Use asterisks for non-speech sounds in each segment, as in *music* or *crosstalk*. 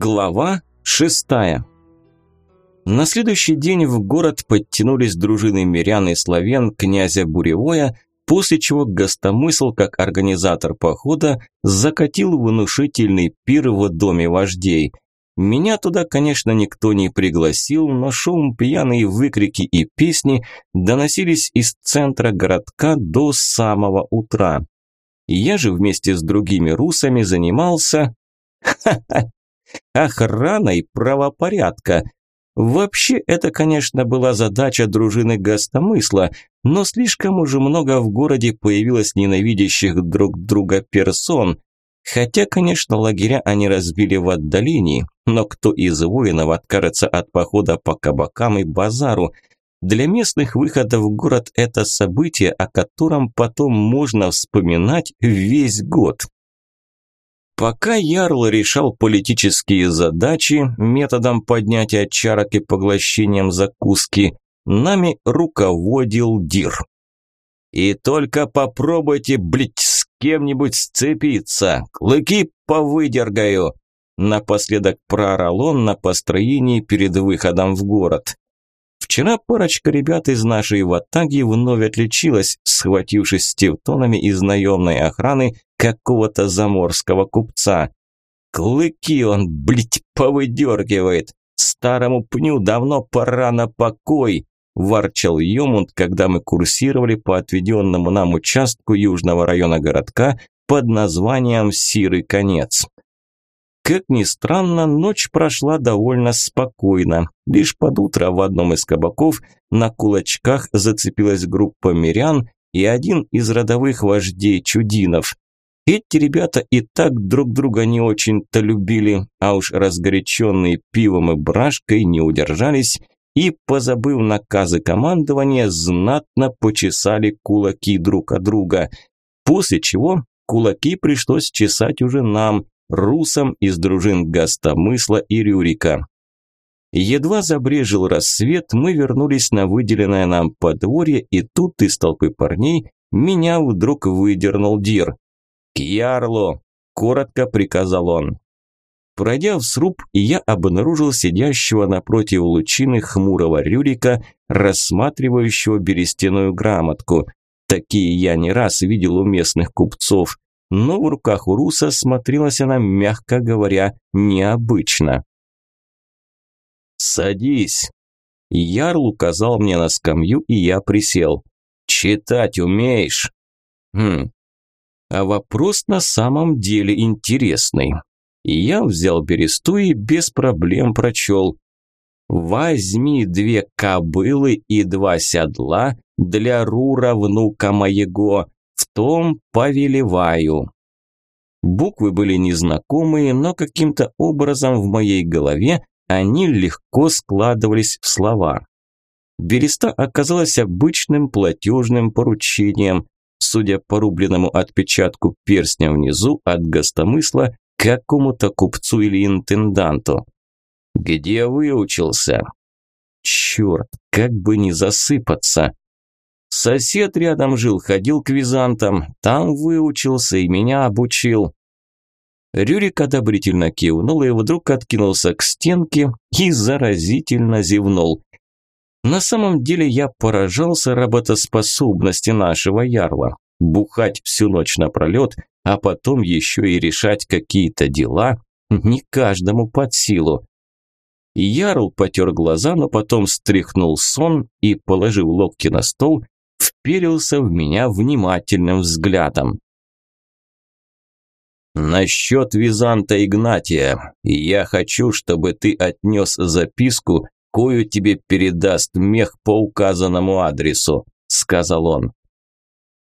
Глава шестая. На следующий день в город подтянулись дружины мирян и славян князя Буревоя, после чего Гостомысл, как организатор похода, закатил внушительный пир в доме вождей. Меня туда, конечно, никто не пригласил, но шум, пьяные выкрики и песни доносились из центра городка до самого утра. Я же вместе с другими русами занимался... *laughs* охраной правопорядка. Вообще, это, конечно, была задача дружины гостомысла, но слишком уже много в городе появилось ненавидящих друг друга персон. Хотя, конечно, лагеря они разбили в отдалении, но кто из воинов откажется от похода по кабакам и базару? Для местных выхода в город – это событие, о котором потом можно вспоминать весь год. Пока Ярл решал политические задачи методом поднятия чарок и поглощением закуски, нами руководил Дир. «И только попробуйте, блядь, с кем-нибудь сцепиться, клыки повыдергаю!» Напоследок проорал он на построении перед выходом в город. Вчера парочка ребят из нашей ватаги вновь отличилась, схватившись с тевтонами из наемной охраны какого-то заморского купца. Клыки он, блядь, повыдергивает. Старому пню давно пора на покой, ворчал Йомунд, когда мы курсировали по отведенному нам участку южного района городка под названием Сирый конец. Как ни странно, ночь прошла довольно спокойно. Лишь под утро в одном из кабаков на кулачках зацепилась группа мирян и один из родовых вождей чудинов. Эти ребята и так друг друга не очень-то любили, а уж разгоряченные пивом и брашкой не удержались и, позабыв наказы командования, знатно почесали кулаки друг от друга. После чего кулаки пришлось чесать уже нам, русам из дружин Гастомысла и Рюрика. Едва забрежил рассвет, мы вернулись на выделенное нам подворье, и тут из толпы парней меня вдруг выдернул Дир. «К ярлу!» – коротко приказал он. Пройдя в сруб, я обнаружил сидящего напротив лучины хмурого Рюрика, рассматривающего берестяную грамотку. Такие я не раз видел у местных купцов но в руках у Руса смотрелась она, мягко говоря, необычно. «Садись!» Ярл указал мне на скамью, и я присел. «Читать умеешь?» «Хм, а вопрос на самом деле интересный. Я взял бересту и без проблем прочел. «Возьми две кобылы и два седла для Рура, внука моего, в том повелеваю. Буквы были незнакомые, но каким-то образом в моей голове они легко складывались в слова. Береста оказалась обычным платежным поручением, судя по рубленному отпечатку перстня внизу от гостомысла какому-то купцу или интенданту. «Где выучился?» «Черт, как бы не засыпаться!» Сосед рядом жил, ходил к византам, там выучился и меня обучил. Рюрик одобрительно кивнул и вдруг откинулся к стенке и заразительно зевнул. На самом деле я поражался работоспособности нашего ярла. Бухать всю ночь напролет, а потом еще и решать какие-то дела не каждому под силу. Ярл потер глаза, но потом стряхнул сон и, положив локти на стол, вперился в меня внимательным взглядом. «Насчет Византа Игнатия. Я хочу, чтобы ты отнес записку, кою тебе передаст мех по указанному адресу», – сказал он.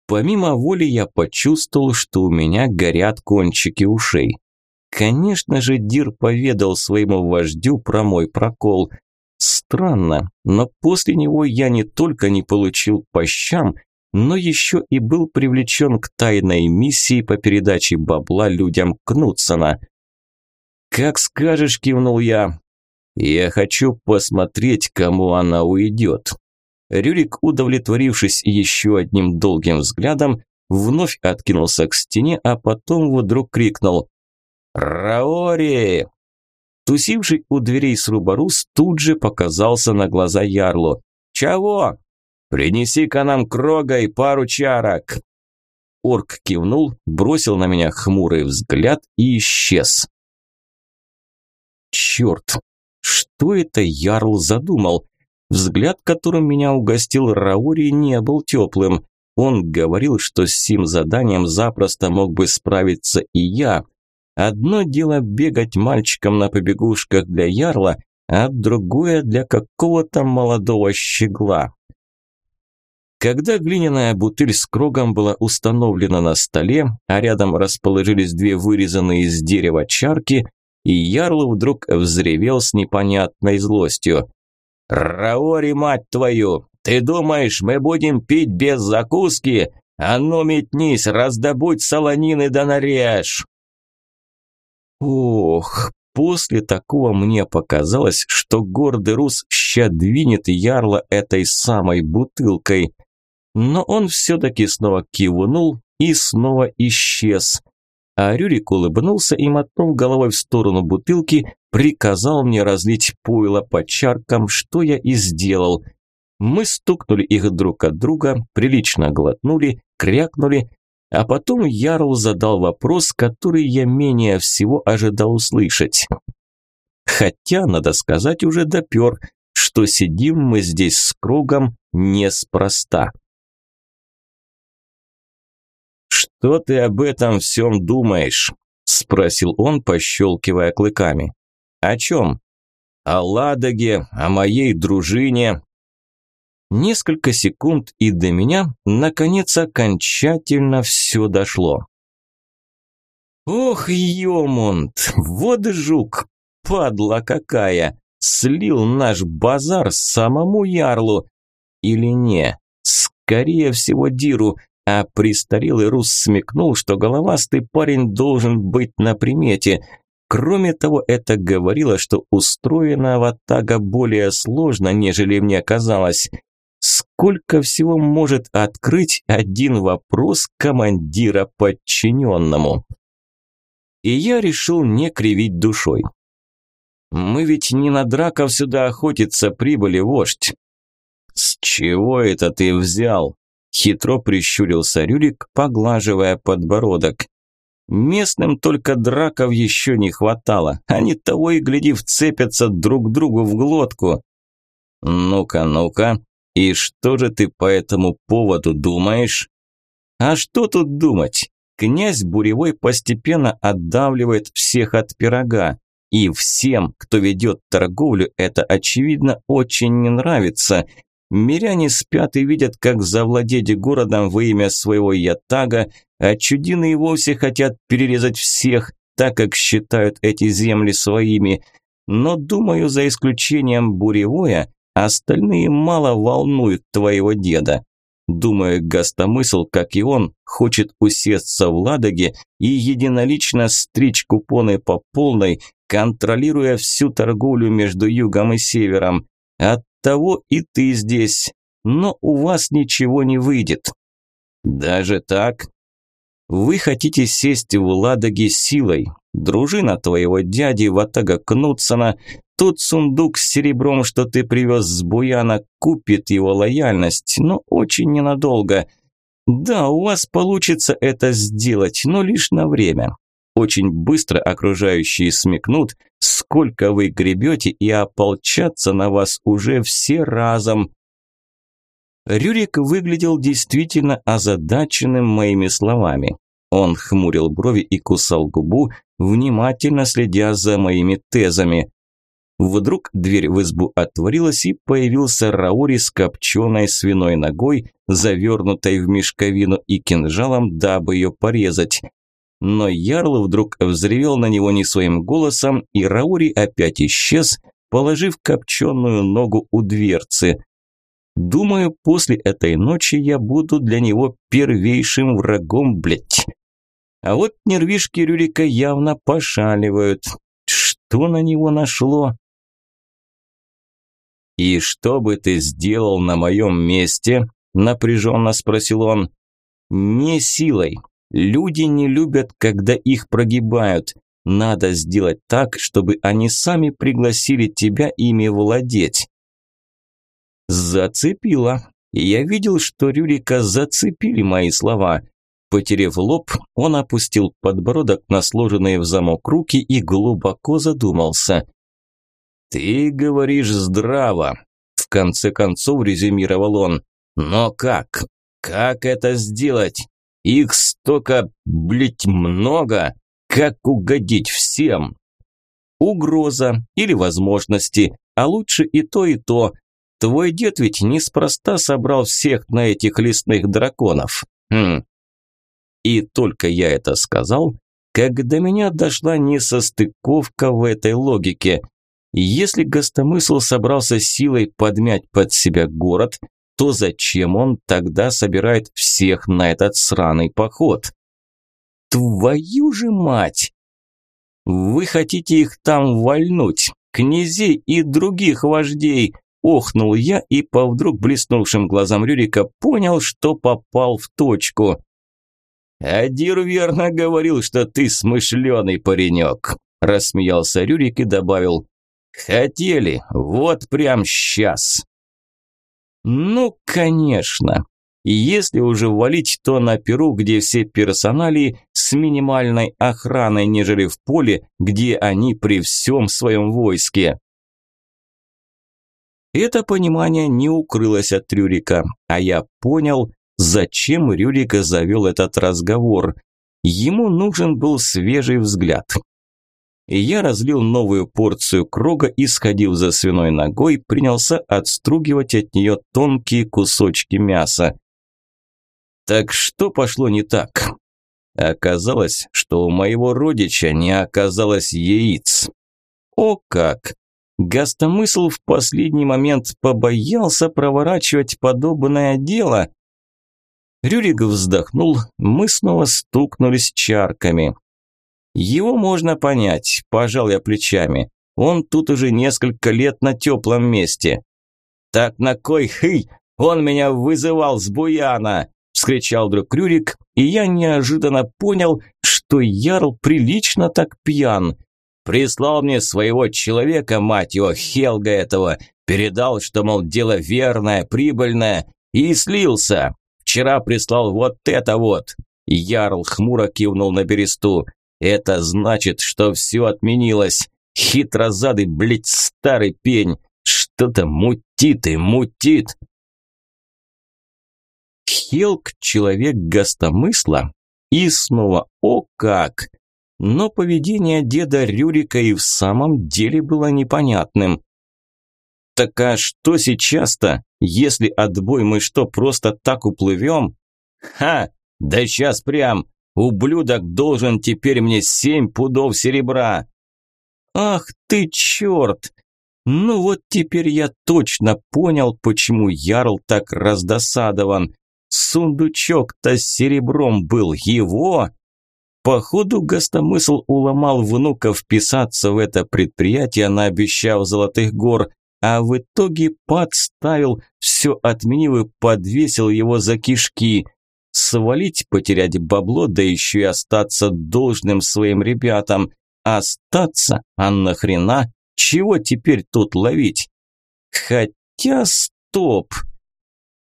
Помимо воли я почувствовал, что у меня горят кончики ушей. Конечно же, Дир поведал своему вождю про мой прокол, Странно, но после него я не только не получил по щам, но еще и был привлечен к тайной миссии по передаче бабла людям Кнутсона. «Как скажешь», – кивнул я. «Я хочу посмотреть, кому она уйдет». Рюрик, удовлетворившись еще одним долгим взглядом, вновь откинулся к стене, а потом вдруг крикнул «Раори!» Тусивший у дверей Срубарус тут же показался на глаза Ярлу. «Чего?» «Принеси-ка нам крога и пару чарок!» Орк кивнул, бросил на меня хмурый взгляд и исчез. Черт, что это Ярл задумал? Взгляд, которым меня угостил Раури, не был теплым. Он говорил, что с сим заданием запросто мог бы справиться и я. Одно дело бегать мальчиком на побегушках для Ярла, а другое для какого-то молодого щегла. Когда глиняная бутыль с крогом была установлена на столе, а рядом расположились две вырезанные из дерева чарки, и Ярл вдруг взревел с непонятной злостью. «Раори, мать твою! Ты думаешь, мы будем пить без закуски? А ну метнись, раздобудь солонины да нарежь!» Ох, после такого мне показалось, что гордый рус ща двинет ярла этой самой бутылкой но он все-таки снова кивнул и снова исчез. А Рюрик улыбнулся и, мотнув головой в сторону бутылки, приказал мне разлить пойло по чаркам, что я и сделал. Мы стукнули их друг от друга, прилично глотнули, крякнули, а потом Ярл задал вопрос, который я менее всего ожидал услышать. Хотя, надо сказать, уже допер, что сидим мы здесь с кругом неспроста. «Что ты об этом всем думаешь?» – спросил он, пощелкивая клыками. «О чем?» «О Ладоге, о моей дружине». Несколько секунд, и до меня, наконец, окончательно все дошло. «Ох, Йомунд, вот жук, падла какая, слил наш базар самому ярлу. Или не? Скорее всего, Диру, а престарелый рус смекнул, что головастый парень должен быть на примете. Кроме того, это говорило, что устроена аватага более сложно, нежели мне казалось. Сколько всего может открыть один вопрос командира подчиненному? И я решил не кривить душой. Мы ведь не на драков сюда охотиться прибыли, вождь. С чего это ты взял? Хитро прищурился Рюрик, поглаживая подбородок. Местным только драков еще не хватало. Они того и гляди вцепятся друг другу в глотку. Ну-ка, ну-ка, и что же ты по этому поводу думаешь? А что тут думать? Князь Буревой постепенно отдавливает всех от пирога. И всем, кто ведет торговлю, это очевидно очень не нравится. Миряне спят и видят, как завладеть городом во имя своего ятага, а чудины и вовсе хотят перерезать всех, так как считают эти земли своими. Но, думаю, за исключением Буревоя, остальные мало волнуют твоего деда. Думаю, гостомысл, как и он, хочет усесться в Ладоге и единолично стричь купоны по полной, контролируя всю торговлю между югом и севером. От того и ты здесь, но у вас ничего не выйдет. Даже так? Вы хотите сесть в Ладоге силой. Дружина твоего дяди Ватага Кнутсона, тот сундук с серебром, что ты привез с Буяна, купит его лояльность, но очень ненадолго. Да, у вас получится это сделать, но лишь на время. Очень быстро окружающие смекнут, сколько вы гребете, и ополчатся на вас уже все разом. Рюрик выглядел действительно озадаченным моими словами. Он хмурил брови и кусал губу, внимательно следя за моими тезами. Вдруг дверь в избу отворилась, и появился Раури с копченой свиной ногой, завернутой в мешковину и кинжалом, дабы ее порезать но Ярл вдруг взревел на него не своим голосом, и Раури опять исчез, положив копченую ногу у дверцы. Думаю, после этой ночи я буду для него первейшим врагом, блядь. А вот нервишки Рюрика явно пошаливают. Что на него нашло? «И что бы ты сделал на моем месте?» – напряженно спросил он. «Не силой. Люди не любят, когда их прогибают. Надо сделать так, чтобы они сами пригласили тебя ими владеть. Зацепило. Я видел, что Рюрика зацепили мои слова. Потерев лоб, он опустил подбородок на сложенные в замок руки и глубоко задумался. «Ты говоришь здраво», – в конце концов резюмировал он. «Но как? Как это сделать? Их столько, блять, много. Как угодить всем?» «Угроза или возможности, а лучше и то, и то. Твой дед ведь неспроста собрал всех на этих лесных драконов. Хм. И только я это сказал, как до меня дошла несостыковка в этой логике. Если гостомысл собрался силой подмять под себя город, то зачем он тогда собирает всех на этот сраный поход? Твою же мать! Вы хотите их там вальнуть, князей и других вождей, охнул я и по вдруг блеснувшим глазам Рюрика понял, что попал в точку. «Адир верно говорил, что ты смышленый паренек», – рассмеялся Рюрик и добавил. «Хотели, вот прям сейчас». «Ну, конечно. Если уже валить, то на Перу, где все персонали с минимальной охраной, нежели в поле, где они при всем своем войске». Это понимание не укрылось от Рюрика, а я понял, Зачем Рюрика завел этот разговор? Ему нужен был свежий взгляд. И я разлил новую порцию крога и, сходив за свиной ногой, принялся отстругивать от нее тонкие кусочки мяса. Так что пошло не так? Оказалось, что у моего родича не оказалось яиц. О как! Гастомысл в последний момент побоялся проворачивать подобное дело, Рюрик вздохнул, мы снова стукнулись чарками. Его можно понять, пожал я плечами. Он тут уже несколько лет на теплом месте. Так на кой хый? Он меня вызывал с буяна! вскричал вдруг Рюрик, и я неожиданно понял, что Ярл прилично так пьян. Прислал мне своего человека, мать его, Хелга этого, передал, что, мол, дело верное, прибыльное, и слился. Вчера прислал вот это вот. Ярл хмуро кивнул на бересту. Это значит, что все отменилось. Хитрозадый, блядь, старый пень. Что-то мутит и мутит. Хелк – человек гостомысла. И снова, о как! Но поведение деда Рюрика и в самом деле было непонятным. Так а что сейчас-то? Если отбой, мы что, просто так уплывем? Ха! Да сейчас прям! Ублюдок должен теперь мне семь пудов серебра. Ах ты черт! Ну вот теперь я точно понял, почему Ярл так раздосадован. Сундучок-то с серебром был его. Походу, гостомысл уломал внука вписаться в это предприятие, наобещав золотых гор, а в итоге подставил, все отменил и подвесил его за кишки. Свалить, потерять бабло, да еще и остаться должным своим ребятам. Остаться? А нахрена? Чего теперь тут ловить? Хотя стоп.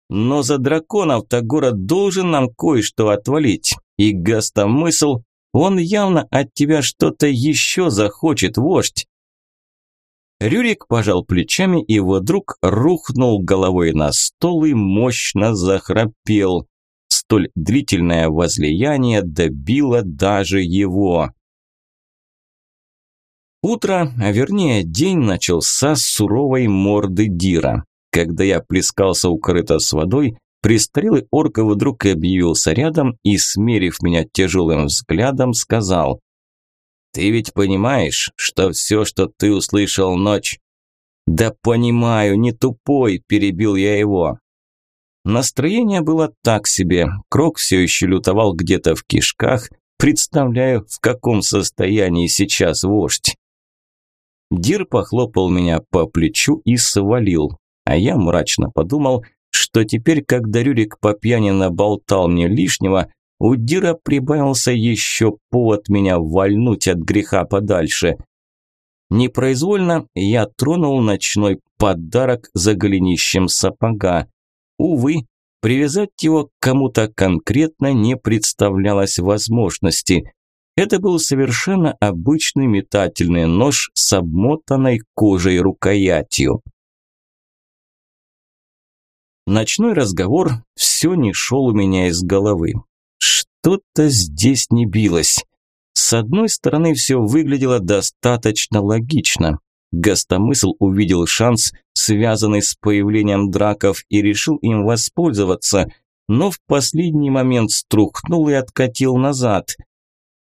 Но за драконов-то город должен нам кое-что отвалить. И гастомысл, он явно от тебя что-то еще захочет, вождь. Рюрик пожал плечами и вдруг рухнул головой на стол и мощно захрапел. Столь длительное возлияние добило даже его. Утро, а вернее день начался с суровой морды Дира. Когда я плескался у с водой, престарелый орк вдруг объявился рядом и, смерив меня тяжелым взглядом, сказал ты ведь понимаешь, что все, что ты услышал ночь...» «Да понимаю, не тупой», – перебил я его. Настроение было так себе. Крок все еще лютовал где-то в кишках. Представляю, в каком состоянии сейчас вождь. Дир похлопал меня по плечу и свалил. А я мрачно подумал, что теперь, когда Рюрик по пьяни наболтал мне лишнего, у Дира прибавился еще повод меня вальнуть от греха подальше. Непроизвольно я тронул ночной подарок за голенищем сапога. Увы, привязать его к кому-то конкретно не представлялось возможности. Это был совершенно обычный метательный нож с обмотанной кожей рукоятью. Ночной разговор все не шел у меня из головы. Что-то здесь не билось. С одной стороны, все выглядело достаточно логично. Гостомысл увидел шанс, связанный с появлением драков, и решил им воспользоваться, но в последний момент струхнул и откатил назад.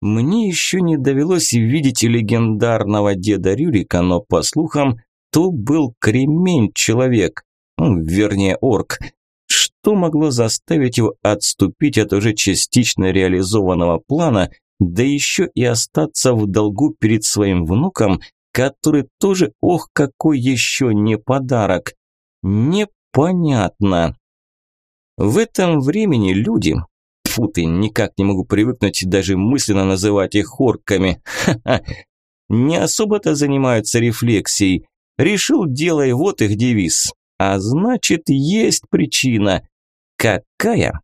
Мне еще не довелось видеть легендарного деда Рюрика, но, по слухам, то был кремень-человек, вернее, орк. Что могло заставить его отступить от уже частично реализованного плана – да еще и остаться в долгу перед своим внуком, который тоже, ох, какой еще не подарок. Непонятно. В этом времени люди, фу ты, никак не могу привыкнуть даже мысленно называть их орками, ха-ха, не особо-то занимаются рефлексией. Решил, делай, вот их девиз. А значит, есть причина. Какая?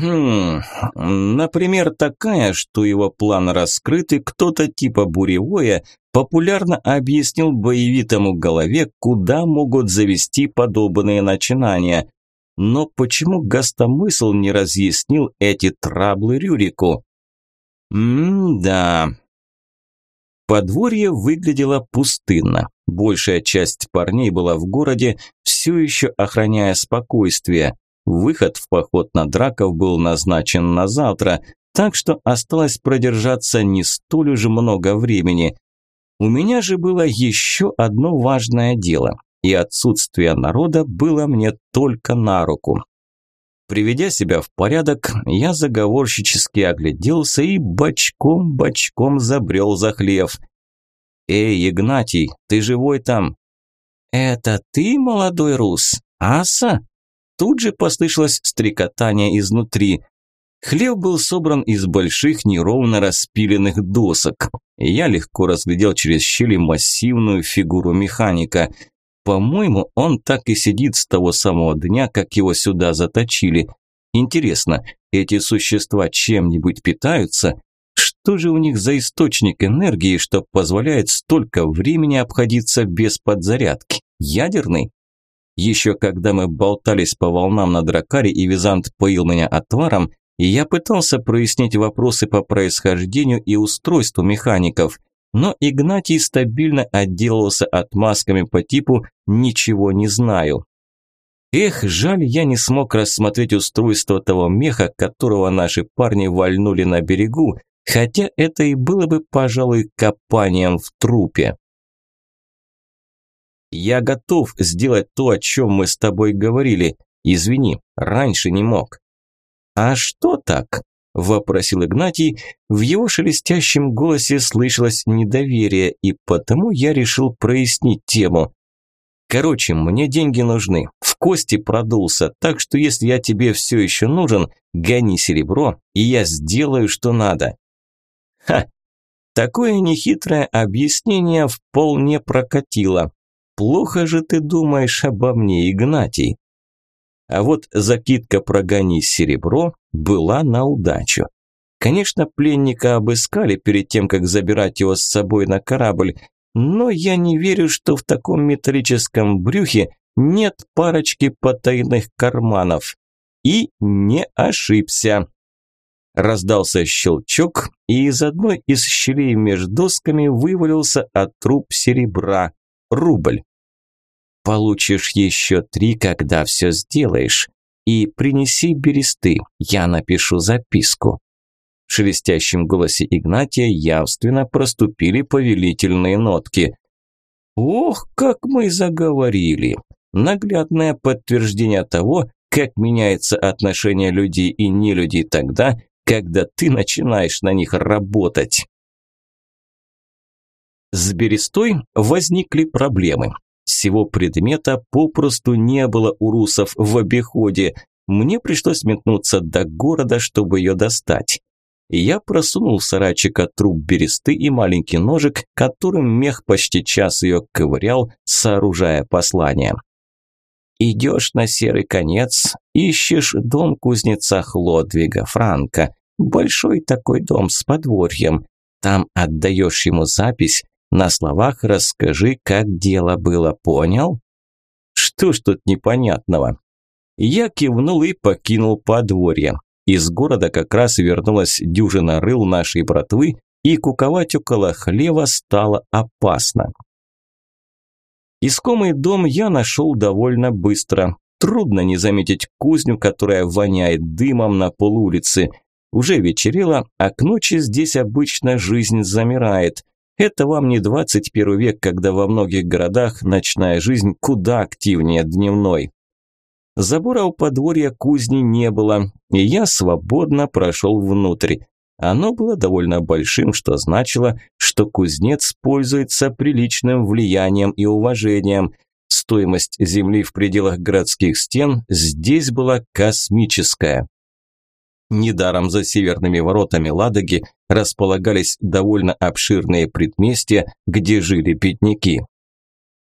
Хм, например, такая, что его план раскрыт, и кто-то типа Буревое популярно объяснил боевитому голове, куда могут завести подобные начинания. Но почему Гостомысл не разъяснил эти траблы Рюрику? М-да. Подворье выглядело пустынно. Большая часть парней была в городе, все еще охраняя спокойствие. Выход в поход на драков был назначен на завтра, так что осталось продержаться не столь уж много времени. У меня же было еще одно важное дело, и отсутствие народа было мне только на руку. Приведя себя в порядок, я заговорщически огляделся и бочком-бочком забрел за хлев. «Эй, Игнатий, ты живой там?» «Это ты, молодой рус? Аса?» Тут же послышалось стрекотание изнутри. Хлев был собран из больших неровно распиленных досок. Я легко разглядел через щели массивную фигуру механика. По-моему, он так и сидит с того самого дня, как его сюда заточили. Интересно, эти существа чем-нибудь питаются? Что же у них за источник энергии, что позволяет столько времени обходиться без подзарядки? Ядерный? Еще когда мы болтались по волнам на дракаре и Визант поил меня отваром, и я пытался прояснить вопросы по происхождению и устройству механиков, но Игнатий стабильно отделался отмазками по типу «ничего не знаю». Эх, жаль, я не смог рассмотреть устройство того меха, которого наши парни вальнули на берегу, хотя это и было бы, пожалуй, копанием в трупе. Я готов сделать то, о чем мы с тобой говорили. Извини, раньше не мог. А что так? Вопросил Игнатий. В его шелестящем голосе слышалось недоверие, и потому я решил прояснить тему. Короче, мне деньги нужны. В кости продулся, так что если я тебе все еще нужен, гони серебро, и я сделаю, что надо. Ха! Такое нехитрое объяснение вполне прокатило. Плохо же ты думаешь обо мне, Игнатий. А вот закидка «Прогони серебро» была на удачу. Конечно, пленника обыскали перед тем, как забирать его с собой на корабль, но я не верю, что в таком металлическом брюхе нет парочки потайных карманов. И не ошибся. Раздался щелчок, и из одной из щелей между досками вывалился отруб серебра. Рубль. Получишь еще три, когда все сделаешь. И принеси бересты, я напишу записку. В шелестящем голосе Игнатия явственно проступили повелительные нотки. Ох, как мы заговорили! Наглядное подтверждение того, как меняется отношение людей и нелюдей тогда, когда ты начинаешь на них работать. С берестой возникли проблемы. Всего предмета попросту не было у русов в обиходе. мне пришлось метнуться до города, чтобы ее достать. Я просунул в сарайчика труп бересты и маленький ножик, которым мех почти час ее ковырял, сооружая послание. Идешь на серый конец, ищешь дом кузнеца Хлодвига Франка. Большой такой дом с подворьем. Там отдаешь ему запись, на словах расскажи, как дело было, понял? Что ж тут непонятного? Я кивнул и покинул подворье. Из города как раз вернулась дюжина рыл нашей братвы, и куковать около хлева стало опасно. Искомый дом я нашел довольно быстро. Трудно не заметить кузню, которая воняет дымом на полулице. Уже вечерело, а к ночи здесь обычно жизнь замирает. Это вам не 21 век, когда во многих городах ночная жизнь куда активнее дневной. Забора у подворья кузни не было, и я свободно прошел внутрь. Оно было довольно большим, что значило, что кузнец пользуется приличным влиянием и уважением. Стоимость земли в пределах городских стен здесь была космическая. Недаром за северными воротами Ладоги располагались довольно обширные предместья, где жили пятники.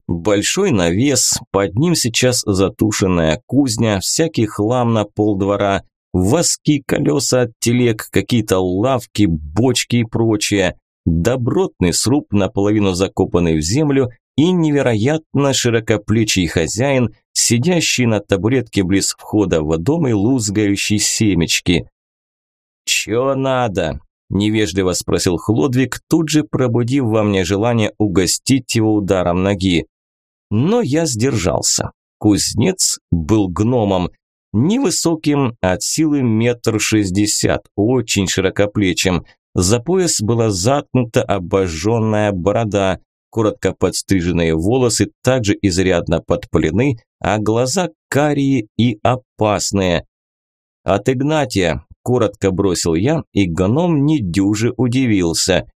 Большой навес, под ним сейчас затушенная кузня, всякий хлам на полдвора, Воски, колеса от телег, какие-то лавки, бочки и прочее. Добротный сруб, наполовину закопанный в землю, и невероятно широкоплечий хозяин, сидящий на табуретке близ входа в дом и лузгающий семечки. «Чё надо?» – невежливо спросил Хлодвиг, тут же пробудив во мне желание угостить его ударом ноги. Но я сдержался. Кузнец был гномом, Невысоким, от силы метр шестьдесят, очень широкоплечим. За пояс была заткнута обожженная борода, коротко подстриженные волосы также изрядно подпалены, а глаза карие и опасные. «От Игнатия», – коротко бросил я, и гном недюже удивился.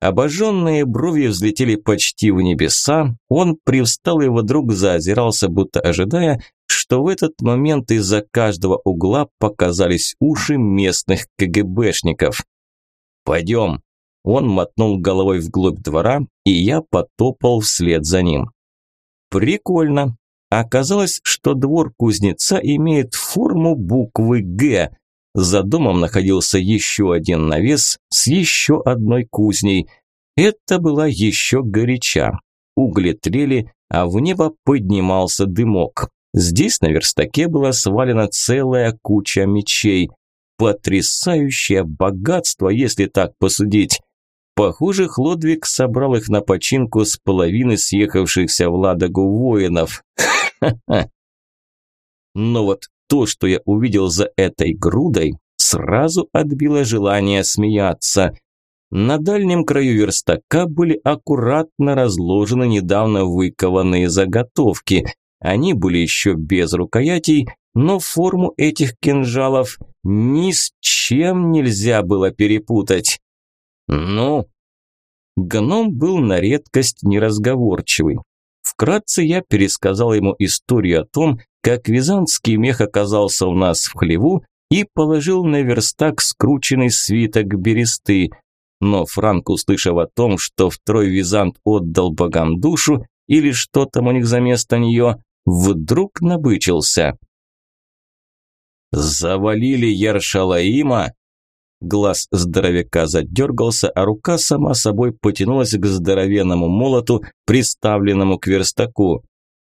Обожженные брови взлетели почти в небеса, он привстал и вдруг заозирался, будто ожидая, что в этот момент из-за каждого угла показались уши местных КГБшников. «Пойдем!» Он мотнул головой вглубь двора, и я потопал вслед за ним. «Прикольно!» Оказалось, что двор кузнеца имеет форму буквы «Г», за домом находился еще один навес с еще одной кузней. Это была еще горяча. Угли трели, а в небо поднимался дымок. Здесь на верстаке была свалена целая куча мечей. Потрясающее богатство, если так посудить. Похоже, Хлодвиг собрал их на починку с половины съехавшихся в Ладогу воинов. *laughs* Но вот то, что я увидел за этой грудой, сразу отбило желание смеяться. На дальнем краю верстака были аккуратно разложены недавно выкованные заготовки. Они были еще без рукоятей, но форму этих кинжалов ни с чем нельзя было перепутать. Ну, гном был на редкость неразговорчивый. Вкратце я пересказал ему историю о том, как византский мех оказался у нас в хлеву и положил на верстак скрученный свиток бересты. Но Франк, услышав о том, что второй визант отдал богам душу, или что там у них за место нее, вдруг набычился. «Завалили Яршалаима?» Глаз здоровяка задергался, а рука сама собой потянулась к здоровенному молоту, приставленному к верстаку.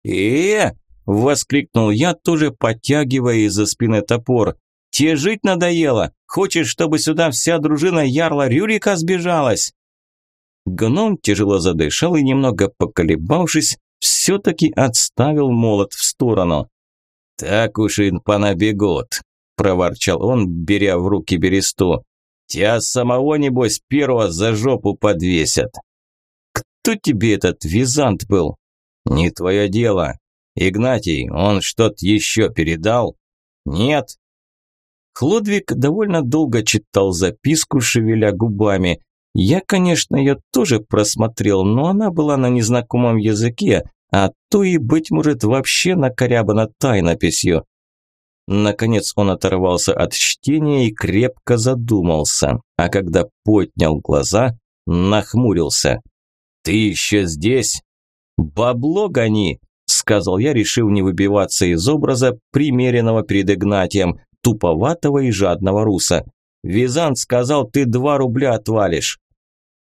«Э-э!» – воскликнул я, тоже подтягивая из-за спины топор. «Те жить надоело! Хочешь, чтобы сюда вся дружина ярла Рюрика сбежалась?» Гном тяжело задышал и, немного поколебавшись, все-таки отставил молот в сторону. «Так уж и понабегут», – проворчал он, беря в руки бересту. «Тебя самого, небось, первого за жопу подвесят». «Кто тебе этот визант был?» «Не твое дело. Игнатий, он что-то еще передал?» «Нет». Хлодвиг довольно долго читал записку, шевеля губами. Я, конечно, ее тоже просмотрел, но она была на незнакомом языке, а то и, быть может, вообще накорябана тайнописью. Наконец он оторвался от чтения и крепко задумался, а когда поднял глаза, нахмурился. «Ты еще здесь?» «Бабло гони!» – сказал я, решив не выбиваться из образа, примеренного перед Игнатием, туповатого и жадного руса. «Визант сказал, ты два рубля отвалишь».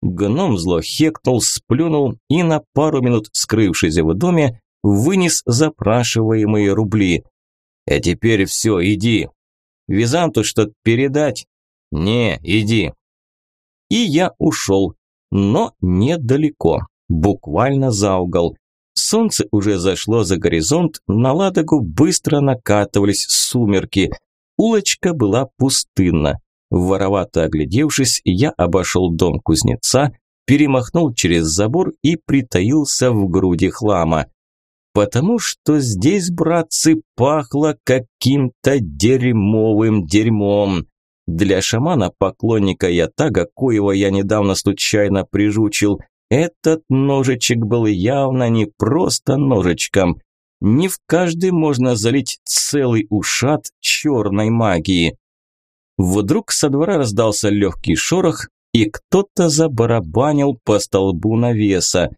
Гном зло хекнул, сплюнул и на пару минут, скрывшись в доме, вынес запрашиваемые рубли. «А теперь все, иди. Византу что-то передать?» «Не, иди». И я ушел, но недалеко, буквально за угол. Солнце уже зашло за горизонт, на Ладогу быстро накатывались сумерки. Улочка была пустынна. Воровато оглядевшись, я обошел дом кузнеца, перемахнул через забор и притаился в груди хлама. Потому что здесь, братцы, пахло каким-то дерьмовым дерьмом. Для шамана-поклонника Ятага, коего я недавно случайно прижучил, этот ножичек был явно не просто ножичком. Не в каждый можно залить целый ушат черной магии. Вдруг со двора раздался легкий шорох, и кто-то забарабанил по столбу навеса.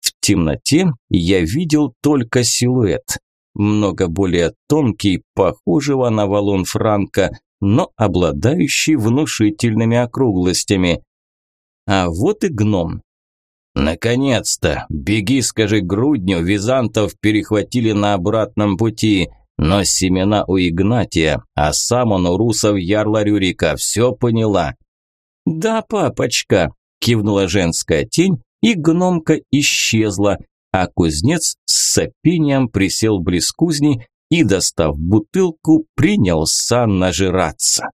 В темноте я видел только силуэт, много более тонкий, похожего на валун Франка, но обладающий внушительными округлостями. А вот и гном. «Наконец-то! Беги, скажи грудню, византов перехватили на обратном пути!» Но семена у Игнатия, а сам он у русов ярла Рюрика, все поняла. «Да, папочка», – кивнула женская тень, и гномка исчезла, а кузнец с сопением присел близ кузни и, достав бутылку, принялся нажираться.